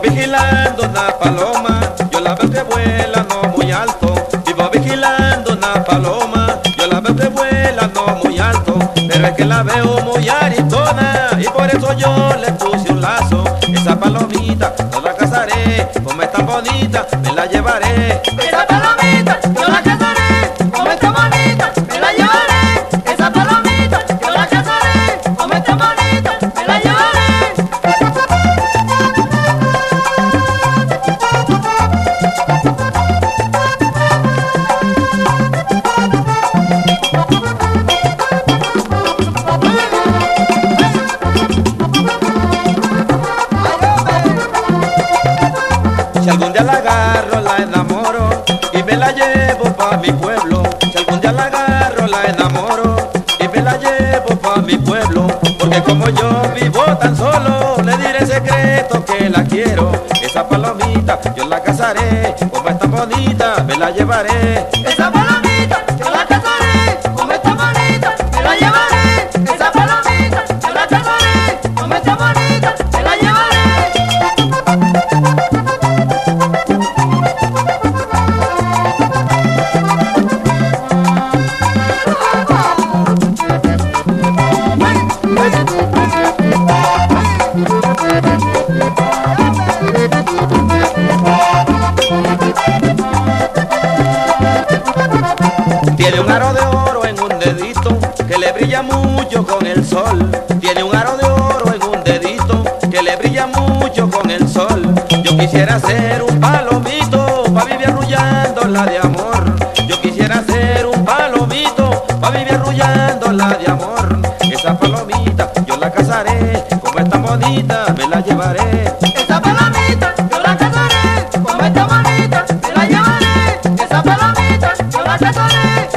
vigilando una paloma, yo la veo que vuela no muy alto. Vivo vigilando una paloma, yo la veo que vuela no muy alto. Pero es que la veo muy aritona y por eso yo Si algún día la agarro, la enamoro y me la llevo pa' mi pueblo. Si algún día la agarro, la enamoro y me la llevo pa' mi pueblo. Porque como yo vivo tan solo, le diré secreto que la quiero. Esa palomita yo la casaré, como es tan bonita, me la llevaré. Esa palomita, Tiene un aro de oro en un dedito que le brilla mucho con el sol. Tiene un aro de oro en un dedito que le brilla mucho con el sol. Yo quisiera ser un palomito pa' vivir arrullándola de amor. Yo quisiera ser un palomito pa' vivir arrullándola de amor. Esa palomita yo la casaré, como es tan bonita me la llevaré.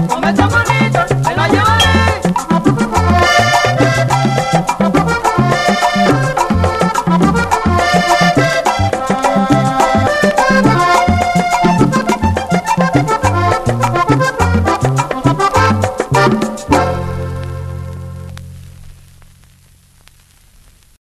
On me demandait